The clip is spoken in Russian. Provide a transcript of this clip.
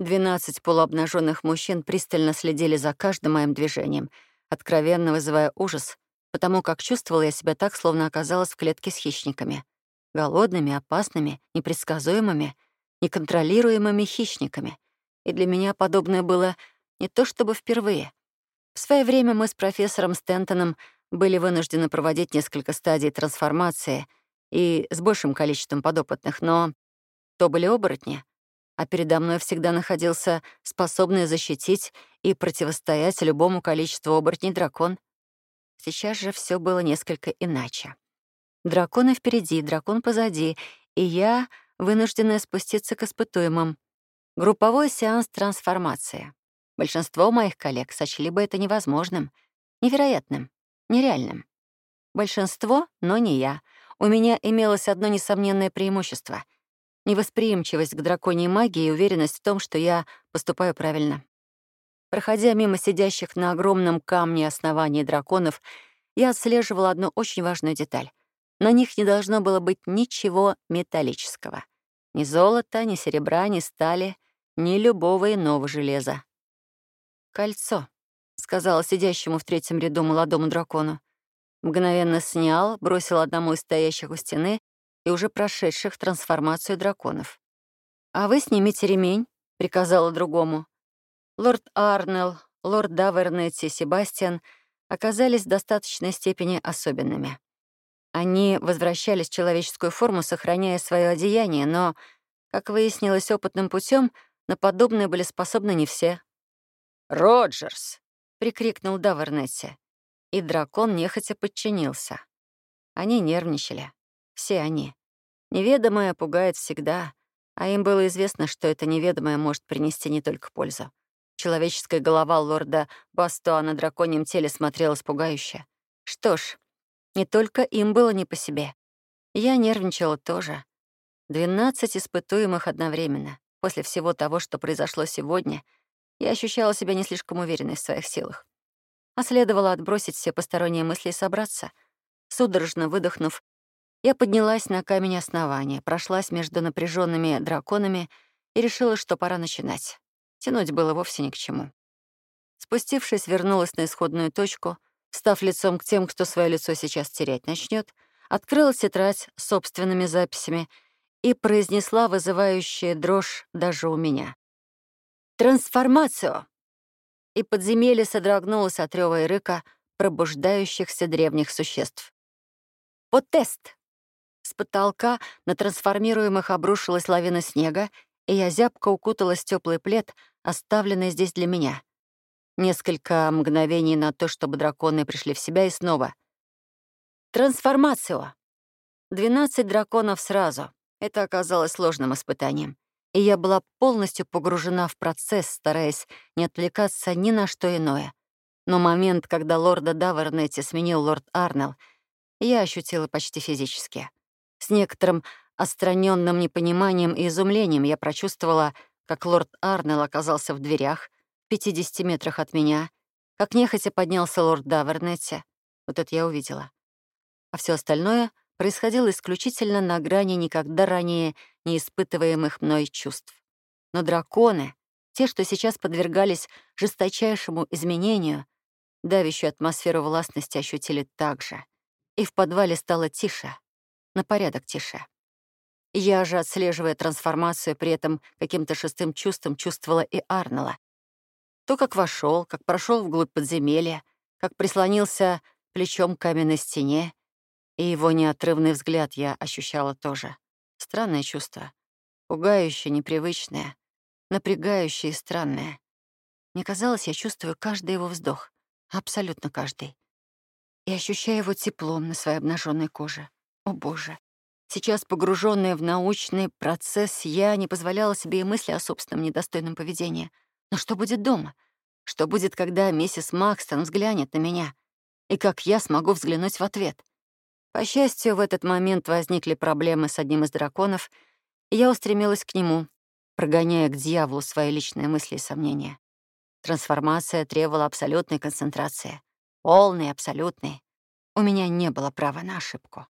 Двенадцать полуобнаженных мужчин пристально следили за каждым моим движением, откровенно вызывая ужас, потому как чувствовала я себя так, словно оказалась в клетке с хищниками. Голодными, опасными, непредсказуемыми, неконтролируемыми хищниками. И для меня подобное было не то чтобы впервые. В свое время мы с профессором Стентоном были вынуждены проводить несколько стадий трансформации и с большим количеством подопытных, но то были оборотни, а передо мной всегда находился способный защитить и противостоять любому количеству оборотней дракон. Сейчас же все было несколько иначе. Драконы впереди, дракон позади, и я вынуждена спуститься к испытуемым. Групповой сеанс трансформации. Большинство моих коллег сочли бы это невозможным, невероятным, нереальным. Большинство, но не я. У меня имелось одно несомненное преимущество — невосприимчивость к драконьей магии и уверенность в том, что я поступаю правильно. Проходя мимо сидящих на огромном камне основании драконов, я отслеживала одну очень важную деталь. На них не должно было быть ничего металлического. Ни золота, ни серебра, ни стали, ни любого иного железа. «Кольцо», — сказала сидящему в третьем ряду молодому дракону. Мгновенно снял, бросил одному из стоящих у стены и уже прошедших трансформацию драконов. «А вы снимите ремень», — приказала другому. Лорд Арнелл, лорд Давернетти и Себастьян оказались в достаточной степени особенными. Они возвращались в человеческую форму, сохраняя свое одеяние, но, как выяснилось опытным путем, на подобное были способны не все. «Роджерс!» — прикрикнул Давернетти. И дракон нехотя подчинился. Они нервничали. Все они. Неведомое пугает всегда, а им было известно, что это неведомое может принести не только пользу. Человеческая голова лорда Бастуа на драконьем теле смотрелась пугающе. Что ж, не только им было не по себе. Я нервничала тоже. Двенадцать испытуемых одновременно. После всего того, что произошло сегодня, я ощущала себя не слишком уверенной в своих силах. А следовало отбросить все посторонние мысли и собраться. Судорожно выдохнув, я поднялась на камень основания, прошлась между напряженными драконами и решила, что пора начинать. Тянуть было вовсе ни к чему. Спустившись, вернулась на исходную точку, став лицом к тем, кто свое лицо сейчас терять начнет, открыла тетрадь с собственными записями и произнесла вызывающая дрожь даже у меня. «Трансформацию!» И подземелье содрогнулось от рёва и рыка пробуждающихся древних существ. «Потест!» С потолка на трансформируемых обрушилась лавина снега, и я зябко укуталась в теплый плед, оставленный здесь для меня. Несколько мгновений на то, чтобы драконы пришли в себя, и снова. Трансформацию. Двенадцать драконов сразу. Это оказалось сложным испытанием. И я была полностью погружена в процесс, стараясь не отвлекаться ни на что иное. Но момент, когда лорда Давернетти сменил лорд Арнелл, я ощутила почти физически. С некоторым отстраненным непониманием и изумлением я прочувствовала, как лорд Арнелл оказался в дверях, в 50 метрах от меня, как нехотя поднялся лорд Давернетти. Вот это я увидела. А все остальное происходило исключительно на грани никогда ранее не испытываемых мной чувств. Но драконы, те, что сейчас подвергались жесточайшему изменению, давящую атмосферу властности ощутили так же. И в подвале стало тише на порядок тише. Я же, отслеживая трансформацию, при этом каким-то шестым чувством чувствовала и Арнела. То, как вошел, как прошел вглубь подземелья, как прислонился плечом к каменной стене, и его неотрывный взгляд я ощущала тоже. Странное чувство. Пугающее, непривычное, напрягающее и странное. Мне казалось, я чувствую каждый его вздох. Абсолютно каждый. И ощущаю его теплом на своей обнаженной коже. О, Боже. Сейчас, погруженная в научный процесс, я не позволяла себе и мысли о собственном недостойном поведении. Но что будет дома? Что будет, когда миссис Макстон взглянет на меня? И как я смогу взглянуть в ответ? По счастью, в этот момент возникли проблемы с одним из драконов, и я устремилась к нему, прогоняя к дьяволу свои личные мысли и сомнения. Трансформация требовала абсолютной концентрации. Полной, абсолютной. У меня не было права на ошибку.